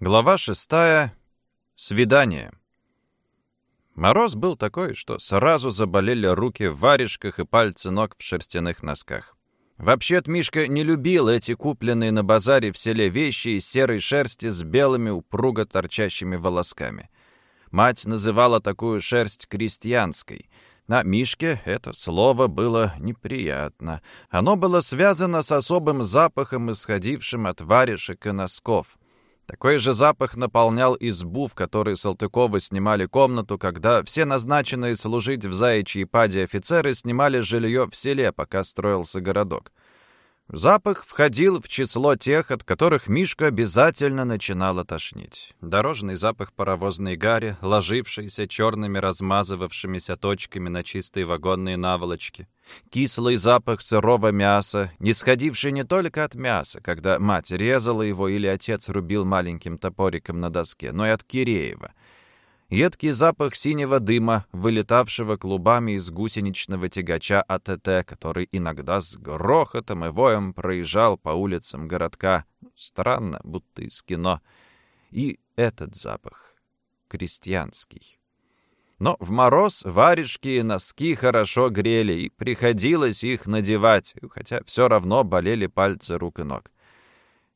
Глава шестая. Свидание. Мороз был такой, что сразу заболели руки в варежках и пальцы ног в шерстяных носках. Вообще-то Мишка не любил эти купленные на базаре в селе вещи из серой шерсти с белыми упруго торчащими волосками. Мать называла такую шерсть крестьянской. На Мишке это слово было неприятно. Оно было связано с особым запахом, исходившим от варежек и носков — такой же запах наполнял избу, в которой Салтыковы снимали комнату, когда все назначенные служить в заячьей паде офицеры снимали жилье в селе, пока строился городок. Запах входил в число тех, от которых Мишка обязательно начинала тошнить. Дорожный запах паровозной гари, ложившийся черными размазывавшимися точками на чистые вагонные наволочки. Кислый запах сырого мяса, не сходивший не только от мяса, когда мать резала его или отец рубил маленьким топориком на доске, но и от Киреева — Едкий запах синего дыма, вылетавшего клубами из гусеничного тягача АТТ, который иногда с грохотом и воем проезжал по улицам городка. Странно, будто из кино. И этот запах. Крестьянский. Но в мороз варежки и носки хорошо грели, и приходилось их надевать, хотя все равно болели пальцы рук и ног.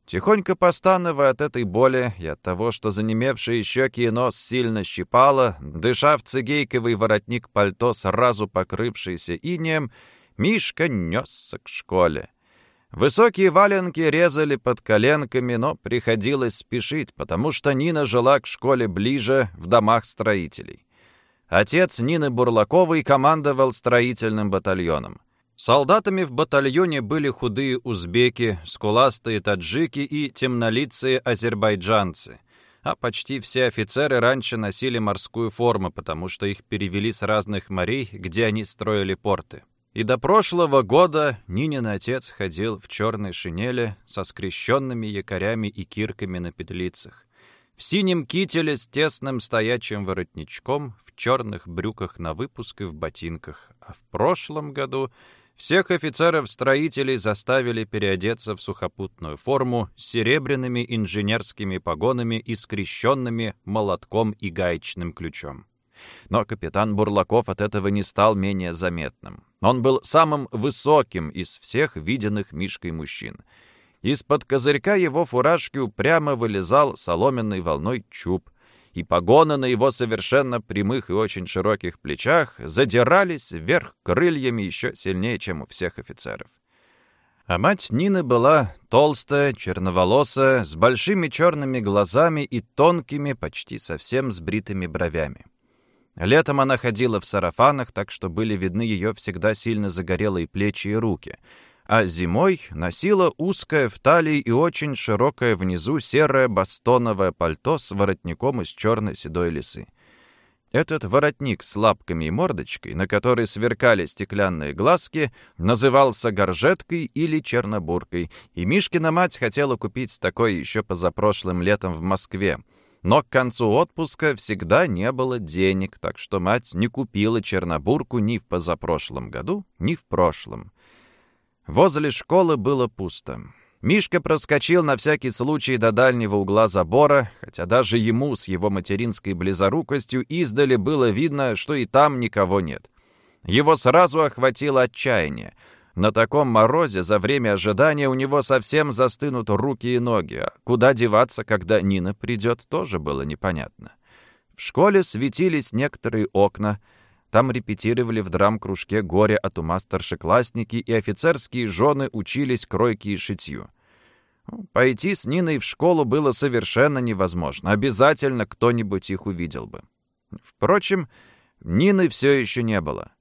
Тихонько постановая от этой боли и от того, что занемевшие щеки и нос сильно щипало, дыша в цигейковый воротник пальто, сразу покрывшийся инеем, Мишка несся к школе. Высокие валенки резали под коленками, но приходилось спешить, потому что Нина жила к школе ближе, в домах строителей. Отец Нины Бурлаковой командовал строительным батальоном. Солдатами в батальоне были худые узбеки, скуластые таджики и темнолицые азербайджанцы. А почти все офицеры раньше носили морскую форму, потому что их перевели с разных морей, где они строили порты. И до прошлого года Нинин отец ходил в черной шинели со скрещенными якорями и кирками на петлицах. В синем кителе с тесным стоячим воротничком, в черных брюках на выпуск и в ботинках. А в прошлом году всех офицеров-строителей заставили переодеться в сухопутную форму с серебряными инженерскими погонами и скрещенными молотком и гаечным ключом. Но капитан Бурлаков от этого не стал менее заметным. Он был самым высоким из всех виденных Мишкой мужчин. Из-под козырька его фуражки упрямо вылезал соломенной волной чуб — и погоны на его совершенно прямых и очень широких плечах задирались вверх крыльями еще сильнее, чем у всех офицеров. А мать Нины была толстая, черноволосая, с большими черными глазами и тонкими, почти совсем сбритыми бровями. Летом она ходила в сарафанах, так что были видны ее всегда сильно загорелые плечи и руки — а зимой носила узкое в талии и очень широкое внизу серое бастоновое пальто с воротником из черной седой лисы. Этот воротник с лапками и мордочкой, на которой сверкали стеклянные глазки, назывался горжеткой или чернобуркой, и Мишкина мать хотела купить такой еще позапрошлым летом в Москве. Но к концу отпуска всегда не было денег, так что мать не купила чернобурку ни в позапрошлом году, ни в прошлом. Возле школы было пусто. Мишка проскочил на всякий случай до дальнего угла забора, хотя даже ему с его материнской близорукостью издали было видно, что и там никого нет. Его сразу охватило отчаяние. На таком морозе за время ожидания у него совсем застынут руки и ноги, а куда деваться, когда Нина придет, тоже было непонятно. В школе светились некоторые окна — там репетировали в драм-кружке «Горе от ума» старшеклассники, и офицерские жены учились кройке и шитью. Ну, пойти с Ниной в школу было совершенно невозможно. Обязательно кто-нибудь их увидел бы. Впрочем, Нины все еще не было.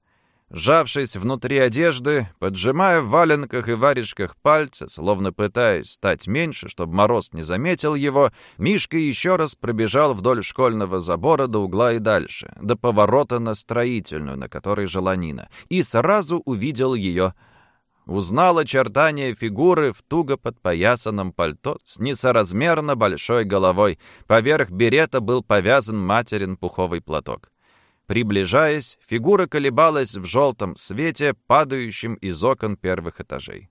Сжавшись внутри одежды, поджимая в валенках и варежках пальцы, словно пытаясь стать меньше, чтобы мороз не заметил его, Мишка еще раз пробежал вдоль школьного забора до угла и дальше, до поворота на строительную, на которой жила Нина, и сразу увидел ее. Узнал очертания фигуры в туго подпоясанном пальто с несоразмерно большой головой. Поверх берета был повязан материн пуховый платок. Приближаясь, фигура колебалась в желтом свете, падающем из окон первых этажей.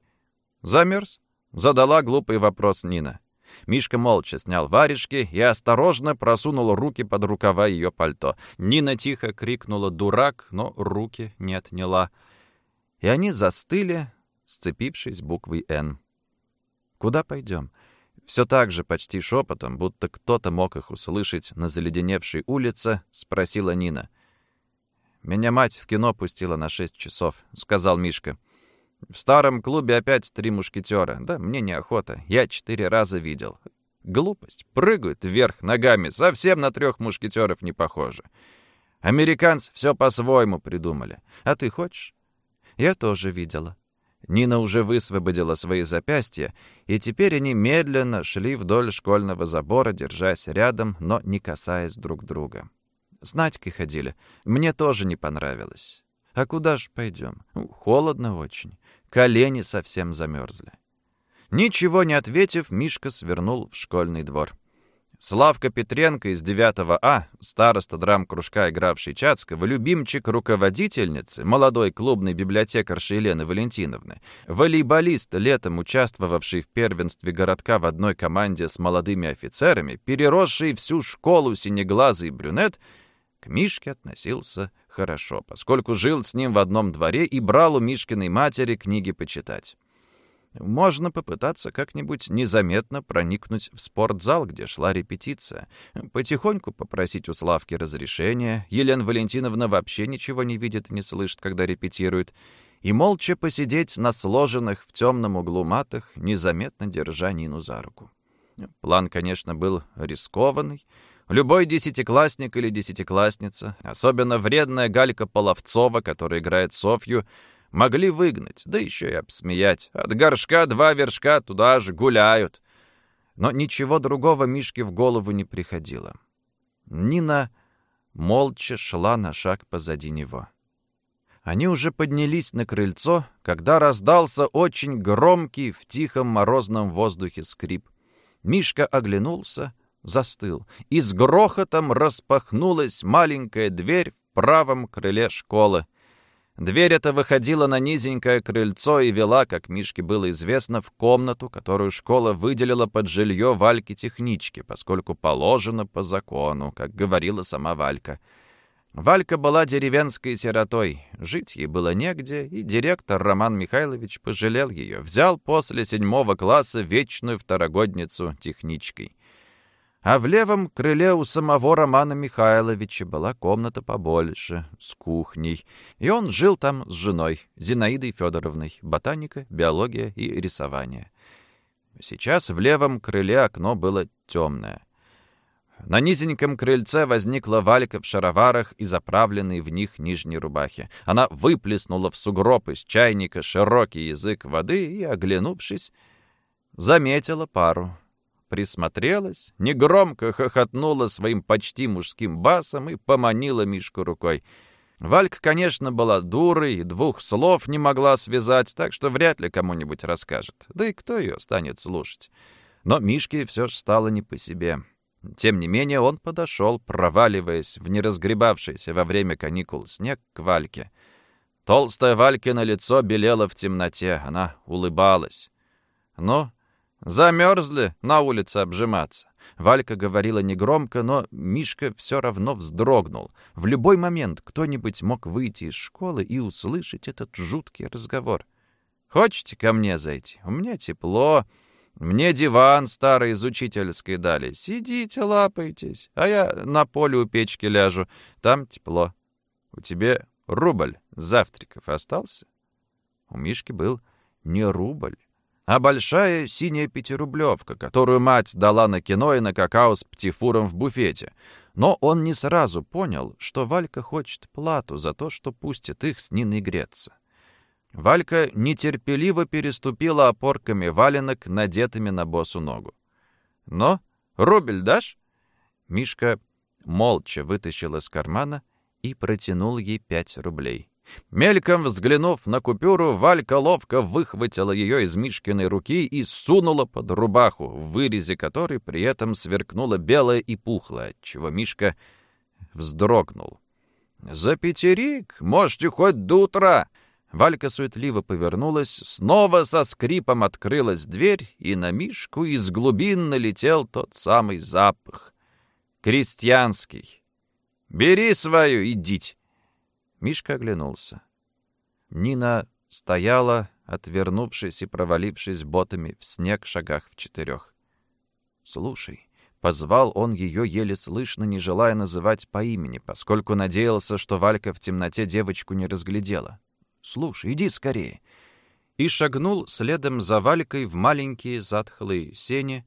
«Замерз?» — задала глупый вопрос Нина. Мишка молча снял варежки и осторожно просунул руки под рукава ее пальто. Нина тихо крикнула «дурак», но руки не отняла. И они застыли, сцепившись буквой «Н». «Куда пойдем?» Все так же, почти шепотом, будто кто-то мог их услышать на заледеневшей улице, спросила Нина. «Меня мать в кино пустила на шесть часов», — сказал Мишка. «В старом клубе опять три мушкетера. Да, мне неохота. Я четыре раза видел. Глупость. Прыгают вверх ногами. Совсем на трех мушкетеров не похоже. Американцы все по-своему придумали. А ты хочешь?» «Я тоже видела», Нина уже высвободила свои запястья, и теперь они медленно шли вдоль школьного забора, держась рядом, но не касаясь друг друга. С Надькой ходили. Мне тоже не понравилось. А куда же пойдем? Ну, холодно очень. Колени совсем замерзли. Ничего не ответив, Мишка свернул в школьный двор. Славка Петренко из 9 А, староста драм-кружка, игравший Чацкого, любимчик руководительницы, молодой клубной библиотекарши Елены Валентиновны, волейболист, летом участвовавший в первенстве городка в одной команде с молодыми офицерами, переросший всю школу синеглазый брюнет, к Мишке относился хорошо, поскольку жил с ним в одном дворе и брал у Мишкиной матери книги почитать. Можно попытаться как-нибудь незаметно проникнуть в спортзал, где шла репетиция. Потихоньку попросить у Славки разрешения. Елена Валентиновна вообще ничего не видит и не слышит, когда репетирует. И молча посидеть на сложенных в темном углу матах, незаметно держа Нину за руку. План, конечно, был рискованный. Любой десятиклассник или десятиклассница, особенно вредная Галька Половцова, которая играет Софью, Могли выгнать, да еще и обсмеять. От горшка два вершка туда же гуляют. Но ничего другого Мишке в голову не приходило. Нина молча шла на шаг позади него. Они уже поднялись на крыльцо, когда раздался очень громкий в тихом морозном воздухе скрип. Мишка оглянулся, застыл, и с грохотом распахнулась маленькая дверь в правом крыле школы. Дверь эта выходила на низенькое крыльцо и вела, как Мишке было известно, в комнату, которую школа выделила под жилье Вальки-технички, поскольку положено по закону, как говорила сама Валька. Валька была деревенской сиротой, жить ей было негде, и директор Роман Михайлович пожалел ее, взял после седьмого класса вечную второгодницу техничкой. А в левом крыле у самого Романа Михайловича была комната побольше, с кухней. И он жил там с женой, Зинаидой Федоровной, ботаника, биология и рисование. Сейчас в левом крыле окно было темное. На низеньком крыльце возникла Валька в шароварах и заправленной в них нижней рубахе. Она выплеснула в сугроб из чайника широкий язык воды и, оглянувшись, заметила пару присмотрелась, негромко хохотнула своим почти мужским басом и поманила Мишку рукой. Валька, конечно, была дурой и двух слов не могла связать, так что вряд ли кому-нибудь расскажет. Да и кто ее станет слушать? Но Мишке все же стало не по себе. Тем не менее он подошел, проваливаясь в неразгребавшийся во время каникул снег к Вальке. Толстая Валькино лицо белело в темноте, она улыбалась. «Ну, Замерзли на улице обжиматься. Валька говорила негромко, но Мишка все равно вздрогнул. В любой момент кто-нибудь мог выйти из школы и услышать этот жуткий разговор. «Хочете ко мне зайти? У меня тепло. Мне диван старый из учительской дали. Сидите, лапайтесь, а я на поле у печки ляжу. Там тепло. У тебя рубль завтраков остался?» У Мишки был не рубль, а большая синяя пятирублевка, которую мать дала на кино и на какао с птифуром в буфете. Но он не сразу понял, что Валька хочет плату за то, что пустит их с Ниной греться. Валька нетерпеливо переступила опорками валенок, надетыми на босу ногу. «Но, рубль дашь?» Мишка молча вытащил из кармана и протянул ей пять рублей. Мельком взглянув на купюру, Валька ловко выхватила ее из Мишкиной руки и сунула под рубаху, в вырезе которой при этом сверкнула белая и пухлая, чего Мишка вздрогнул. «За пятерик можете хоть до утра!» Валька суетливо повернулась, снова со скрипом открылась дверь, и на Мишку из глубин налетел тот самый запах. Крестьянский. «Бери свою, идите!» Мишка оглянулся. Нина стояла, отвернувшись и провалившись ботами в снег шагах в четырех. «Слушай», — позвал он ее еле слышно, не желая называть по имени, поскольку надеялся, что Валька в темноте девочку не разглядела. «Слушай, иди скорее». И шагнул следом за Валькой в маленькие затхлые сени,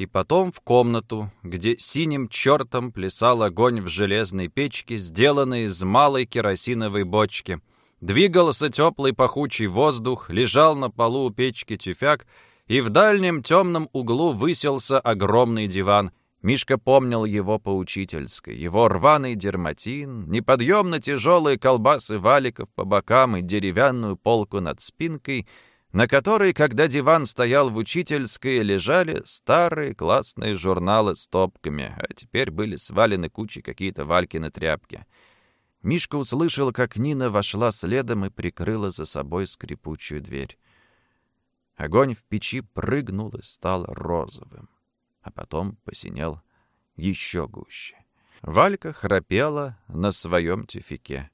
и потом в комнату, где синим чертом плясал огонь в железной печке, сделанной из малой керосиновой бочки. Двигался теплый пахучий воздух, лежал на полу у печки тюфяк, и в дальнем темном углу выселся огромный диван. Мишка помнил его поучительской, его рваный дерматин, неподъемно тяжелые колбасы валиков по бокам и деревянную полку над спинкой — на которой, когда диван стоял в учительской, лежали старые классные журналы с топками, а теперь были свалены кучей какие-то Валькины тряпки. Мишка услышал, как Нина вошла следом и прикрыла за собой скрипучую дверь. Огонь в печи прыгнул и стал розовым, а потом посинел еще гуще. Валька храпела на своем тюфике.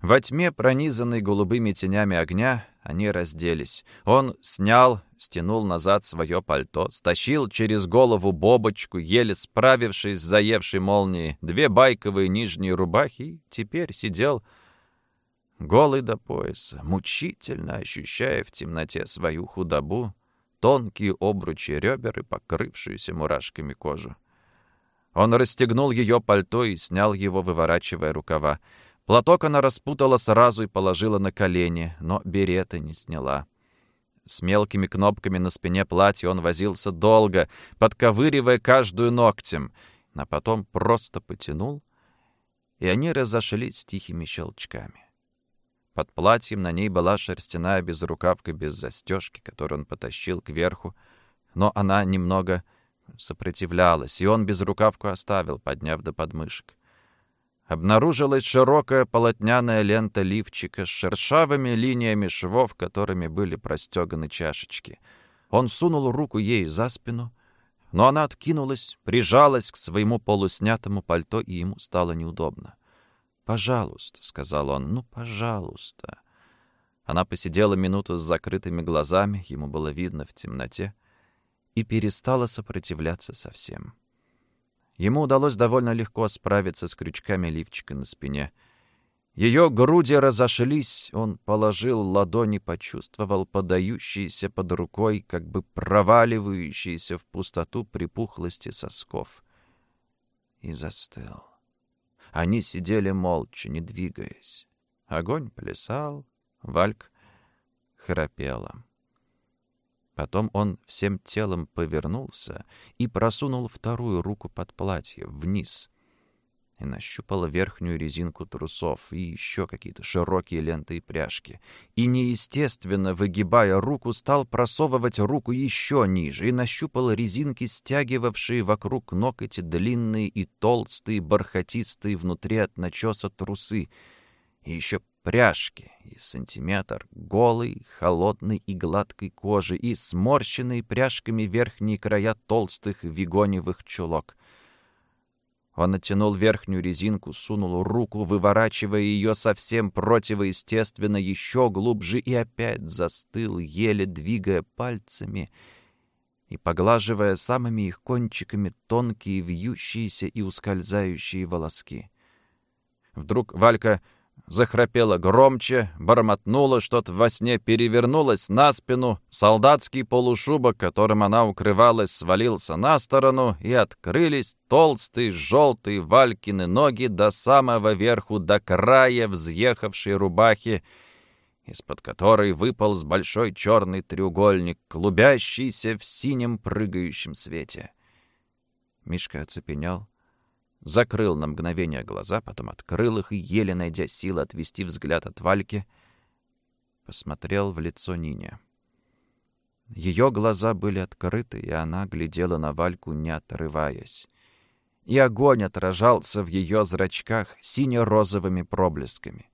Во тьме, пронизанной голубыми тенями огня, они разделись. Он снял, стянул назад свое пальто, стащил через голову бобочку, еле справившись с заевшей молнией, две байковые нижние рубахи, и теперь сидел голый до пояса, мучительно ощущая в темноте свою худобу, тонкие обручи ребер и покрывшуюся мурашками кожу. Он расстегнул ее пальто и снял его, выворачивая рукава. Платок она распутала сразу и положила на колени, но берета не сняла. С мелкими кнопками на спине платья он возился долго, подковыривая каждую ногтем, а потом просто потянул, и они разошлись тихими щелчками. Под платьем на ней была шерстяная безрукавка без застежки, которую он потащил кверху, но она немного сопротивлялась, и он безрукавку оставил, подняв до подмышек обнаружилась широкая полотняная лента лифчика с шершавыми линиями швов, которыми были простеганы чашечки. Он сунул руку ей за спину, но она откинулась, прижалась к своему полуснятому пальто, и ему стало неудобно. «Пожалуйста», — сказал он, — «ну, пожалуйста». Она посидела минуту с закрытыми глазами, ему было видно в темноте, и перестала сопротивляться совсем. Ему удалось довольно легко справиться с крючками лифчика на спине. Ее груди разошлись, он положил ладони, почувствовал подающиеся под рукой, как бы проваливающиеся в пустоту припухлости сосков. И застыл. Они сидели молча, не двигаясь. Огонь плясал, Вальк храпела. Потом он всем телом повернулся и просунул вторую руку под платье, вниз. И нащупал верхнюю резинку трусов и еще какие-то широкие ленты и пряжки. И неестественно, выгибая руку, стал просовывать руку еще ниже и нащупал резинки, стягивавшие вокруг ног эти длинные и толстые, бархатистые внутри от начеса трусы. И еще пряжки и сантиметр голой, холодной и гладкой кожи и сморщенные пряжками верхние края толстых вигоневых чулок. Он оттянул верхнюю резинку, сунул руку, выворачивая ее совсем противоестественно еще глубже и опять застыл, еле двигая пальцами и поглаживая самыми их кончиками тонкие вьющиеся и ускользающие волоски. Вдруг Валька захрапела громче, бормотнула что-то во сне, перевернулась на спину, солдатский полушубок, которым она укрывалась, свалился на сторону, и открылись толстые желтые Валькины ноги до самого верху, до края взъехавшей рубахи, из-под которой выпал с большой черный треугольник, клубящийся в синем прыгающем свете. Мишка оцепенял, закрыл на мгновение глаза, потом открыл их и, еле найдя силы отвести взгляд от Вальки, посмотрел в лицо Нине. Ее глаза были открыты, и она глядела на Вальку, не отрываясь. И огонь отражался в ее зрачках сине-розовыми проблесками.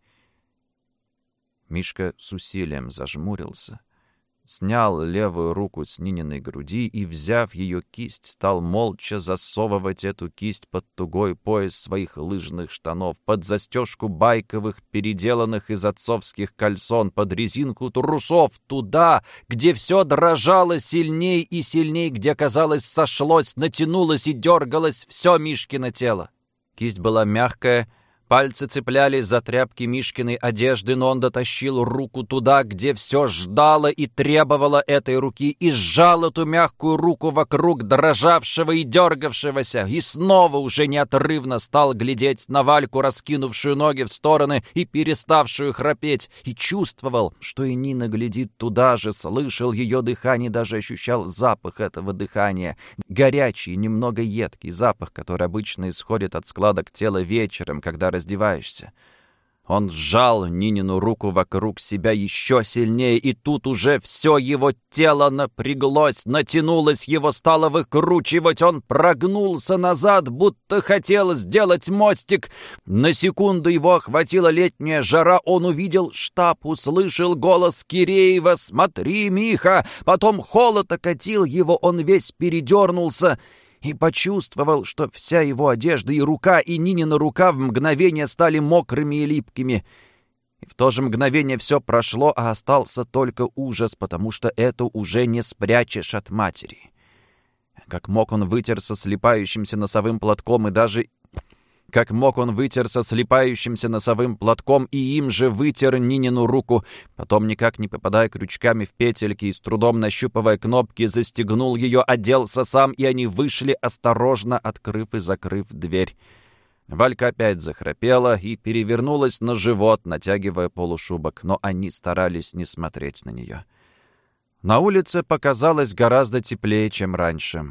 Мишка с усилием зажмурился снял левую руку с Нининой груди и, взяв ее кисть, стал молча засовывать эту кисть под тугой пояс своих лыжных штанов, под застежку байковых, переделанных из отцовских кальсон, под резинку трусов, туда, где все дрожало сильней и сильней, где, казалось, сошлось, натянулось и дергалось все Мишкино тело. Кисть была мягкая, Пальцы цеплялись за тряпки Мишкиной одежды, но он дотащил руку туда, где все ждало и требовало этой руки, и сжал эту мягкую руку вокруг дрожавшего и дергавшегося, и снова уже неотрывно стал глядеть на Вальку, раскинувшую ноги в стороны и переставшую храпеть, и чувствовал, что и Нина глядит туда же, слышал ее дыхание, даже ощущал запах этого дыхания, горячий, немного едкий запах, который обычно исходит от складок тела вечером, когда раздеваешься. Он сжал Нинину руку вокруг себя еще сильнее, и тут уже все его тело напряглось, натянулось, его стало выкручивать. Он прогнулся назад, будто хотел сделать мостик. На секунду его охватила летняя жара. Он увидел штаб, услышал голос Киреева «Смотри, Миха!» Потом холод окатил его, он весь передернулся — и почувствовал, что вся его одежда и рука, и Нинина рука в мгновение стали мокрыми и липкими. И в то же мгновение все прошло, а остался только ужас, потому что это уже не спрячешь от матери. Как мог он вытерся слепающимся носовым платком и даже как мог он вытерся слепающимся носовым платком и им же вытер Нинину руку, потом, никак не попадая крючками в петельки и с трудом нащупывая кнопки, застегнул ее, оделся сам, и они вышли, осторожно открыв и закрыв дверь. Валька опять захрапела и перевернулась на живот, натягивая полушубок, но они старались не смотреть на нее. На улице показалось гораздо теплее, чем раньше.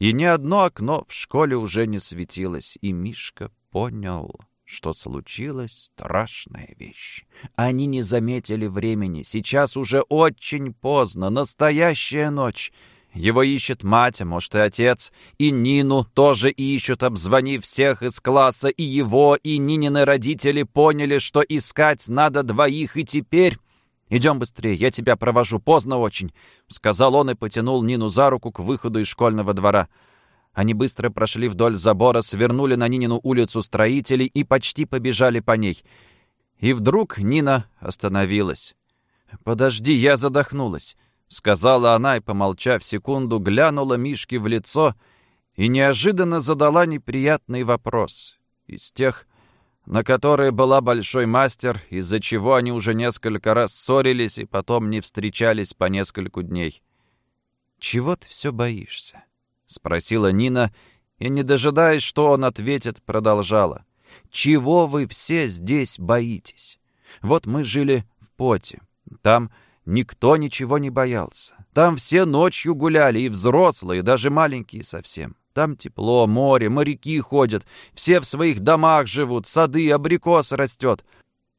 И ни одно окно в школе уже не светилось, и Мишка понял, что случилась страшная вещь. Они не заметили времени. Сейчас уже очень поздно, настоящая ночь. Его ищет мать, а может и отец, и Нину тоже ищут, обзвонив всех из класса, и его, и Нинины родители поняли, что искать надо двоих, и теперь... «Идем быстрее, я тебя провожу, поздно очень», — сказал он и потянул Нину за руку к выходу из школьного двора. Они быстро прошли вдоль забора, свернули на Нинину улицу строителей и почти побежали по ней. И вдруг Нина остановилась. «Подожди, я задохнулась», — сказала она и, помолчав секунду, глянула Мишке в лицо и неожиданно задала неприятный вопрос. Из тех, на которой была большой мастер, из-за чего они уже несколько раз ссорились и потом не встречались по нескольку дней. «Чего ты все боишься?» — спросила Нина, и, не дожидаясь, что он ответит, продолжала. «Чего вы все здесь боитесь? Вот мы жили в Поте. Там никто ничего не боялся. Там все ночью гуляли, и взрослые, и даже маленькие совсем. Там тепло, море, моряки ходят, все в своих домах живут, сады, абрикос растет.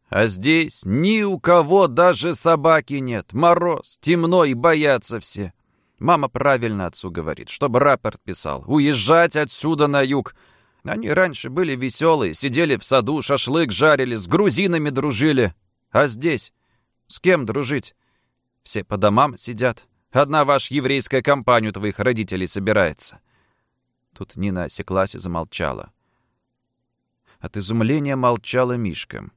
А здесь ни у кого даже собаки нет. Мороз, темно и боятся все. Мама правильно отцу говорит, чтобы рапорт писал. Уезжать отсюда на юг. Они раньше были веселые, сидели в саду, шашлык жарили, с грузинами дружили. А здесь? С кем дружить? Все по домам сидят. Одна ваша еврейская компания у твоих родителей собирается. Тут Нина осеклась и замолчала. От изумления молчала Мишка.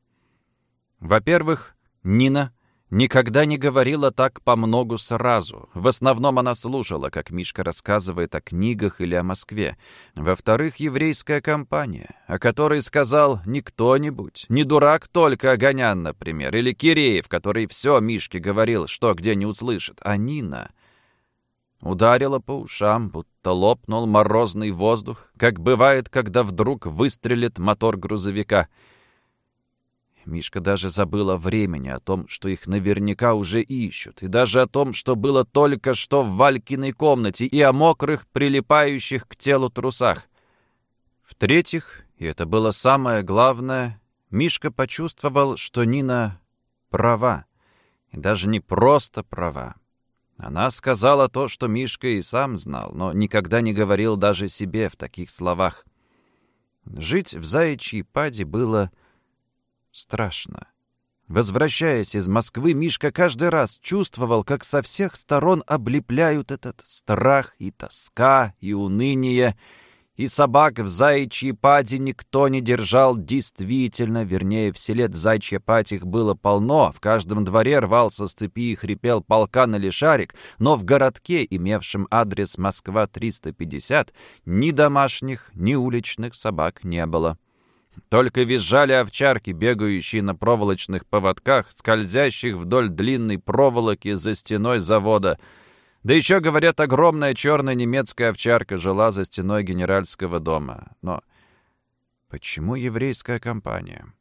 Во-первых, Нина никогда не говорила так по многу сразу. В основном она слушала, как Мишка рассказывает о книгах или о Москве. Во-вторых, еврейская компания, о которой сказал не кто-нибудь, не дурак только Огонян, например, или Киреев, который все Мишке говорил, что где не услышит, а Нина — Ударило по ушам, будто лопнул морозный воздух, как бывает, когда вдруг выстрелит мотор грузовика. Мишка даже забыл о времени, о том, что их наверняка уже ищут, и даже о том, что было только что в Валькиной комнате, и о мокрых, прилипающих к телу трусах. В-третьих, и это было самое главное, Мишка почувствовал, что Нина права. И даже не просто права. Она сказала то, что Мишка и сам знал, но никогда не говорил даже себе в таких словах. Жить в заячьей паде было страшно. Возвращаясь из Москвы, Мишка каждый раз чувствовал, как со всех сторон облепляют этот страх и тоска, и уныние, и собак в заячьей паде никто не держал действительно, вернее, в селе зайчья пать их было полно, в каждом дворе рвался с цепи и хрипел полкан или шарик, но в городке, имевшем адрес Москва-350, ни домашних, ни уличных собак не было. Только визжали овчарки, бегающие на проволочных поводках, скользящих вдоль длинной проволоки за стеной завода — да еще, говорят, огромная черная немецкая овчарка жила за стеной генеральского дома. Но почему еврейская компания?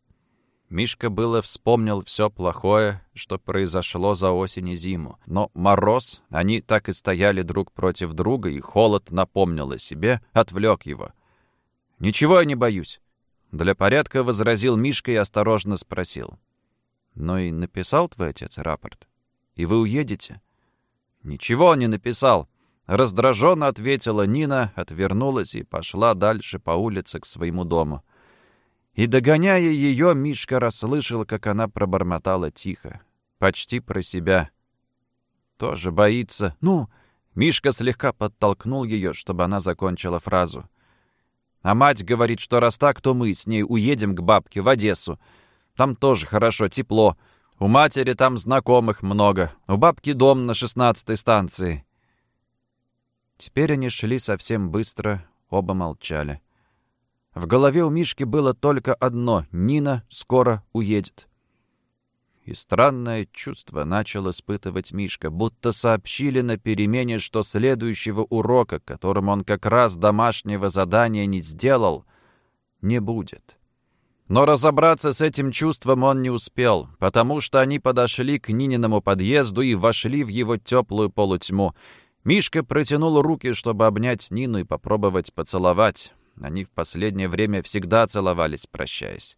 Мишка было вспомнил все плохое, что произошло за осень и зиму. Но мороз, они так и стояли друг против друга, и холод напомнил о себе, отвлек его. «Ничего я не боюсь», — для порядка возразил Мишка и осторожно спросил. «Ну и написал твой отец рапорт? И вы уедете?» «Ничего не написал», — раздраженно ответила Нина, отвернулась и пошла дальше по улице к своему дому. И, догоняя ее, Мишка расслышал, как она пробормотала тихо, почти про себя. «Тоже боится. Ну!» Мишка слегка подтолкнул ее, чтобы она закончила фразу. А мать говорит, что раз так, то мы с ней уедем к бабке в Одессу. Там тоже хорошо, тепло. У матери там знакомых много. У бабки дом на шестнадцатой станции. Теперь они шли совсем быстро, оба молчали. В голове у Мишки было только одно — Нина скоро уедет. И странное чувство начал испытывать Мишка, будто сообщили на перемене, что следующего урока, которым он как раз домашнего задания не сделал, не будет. Но разобраться с этим чувством он не успел, потому что они подошли к Нининому подъезду и вошли в его теплую полутьму. Мишка протянул руки, чтобы обнять Нину и попробовать поцеловать. Они в последнее время всегда целовались, прощаясь.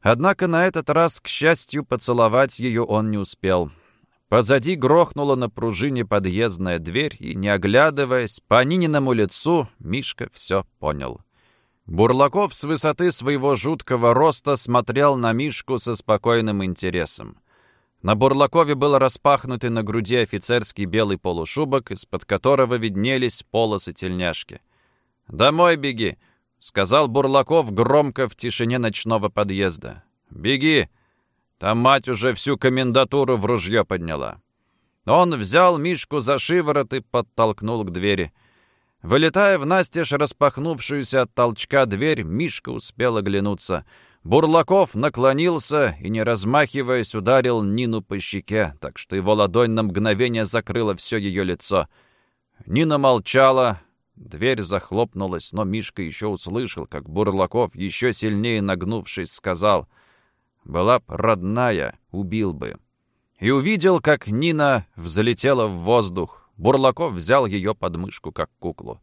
Однако на этот раз, к счастью, поцеловать ее он не успел. Позади грохнула на пружине подъездная дверь, и, не оглядываясь, по Нининому лицу Мишка все понял. Бурлаков с высоты своего жуткого роста смотрел на Мишку со спокойным интересом. На Бурлакове был распахнутый на груди офицерский белый полушубок, из-под которого виднелись полосы тельняшки. «Домой беги!» — сказал Бурлаков громко в тишине ночного подъезда. «Беги! Там мать уже всю комендатуру в ружье подняла». Он взял Мишку за шиворот и подтолкнул к двери — Вылетая в настежь распахнувшуюся от толчка дверь, Мишка успел оглянуться. Бурлаков наклонился и, не размахиваясь, ударил Нину по щеке, так что его ладонь на мгновение закрыла все ее лицо. Нина молчала, дверь захлопнулась, но Мишка еще услышал, как Бурлаков, еще сильнее нагнувшись, сказал «Была б родная, убил бы». И увидел, как Нина взлетела в воздух, Бурлаков взял ее под мышку, как куклу.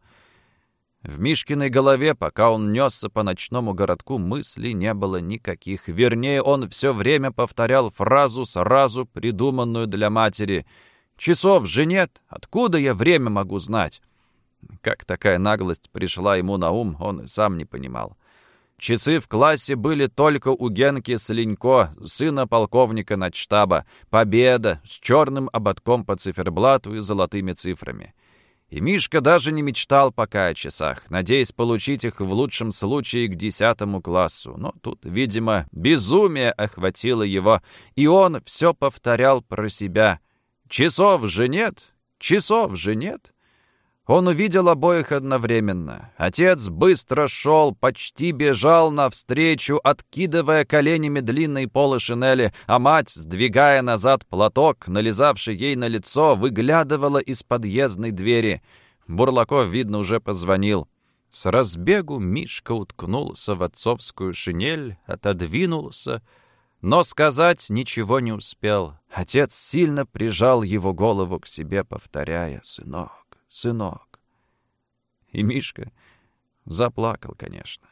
В Мишкиной голове, пока он несся по ночному городку, мыслей не было никаких. Вернее, он все время повторял фразу, сразу придуманную для матери. «Часов же нет. Откуда я время могу знать?» Как такая наглость пришла ему на ум, он и сам не понимал. Часы в классе были только у Генки Слинько, сына полковника начштаба. Победа с черным ободком по циферблату и золотыми цифрами. И Мишка даже не мечтал пока о часах, надеясь получить их в лучшем случае к десятому классу. Но тут, видимо, безумие охватило его, и он все повторял про себя. «Часов же нет! Часов же нет!» Он увидел обоих одновременно. Отец быстро шел, почти бежал навстречу, откидывая коленями длинные полы шинели, а мать, сдвигая назад платок, налезавший ей на лицо, выглядывала из подъездной двери. Бурлаков, видно, уже позвонил. С разбегу Мишка уткнулся в отцовскую шинель, отодвинулся, но сказать ничего не успел. Отец сильно прижал его голову к себе, повторяя «Сынок, сынок». И Мишка заплакал, конечно.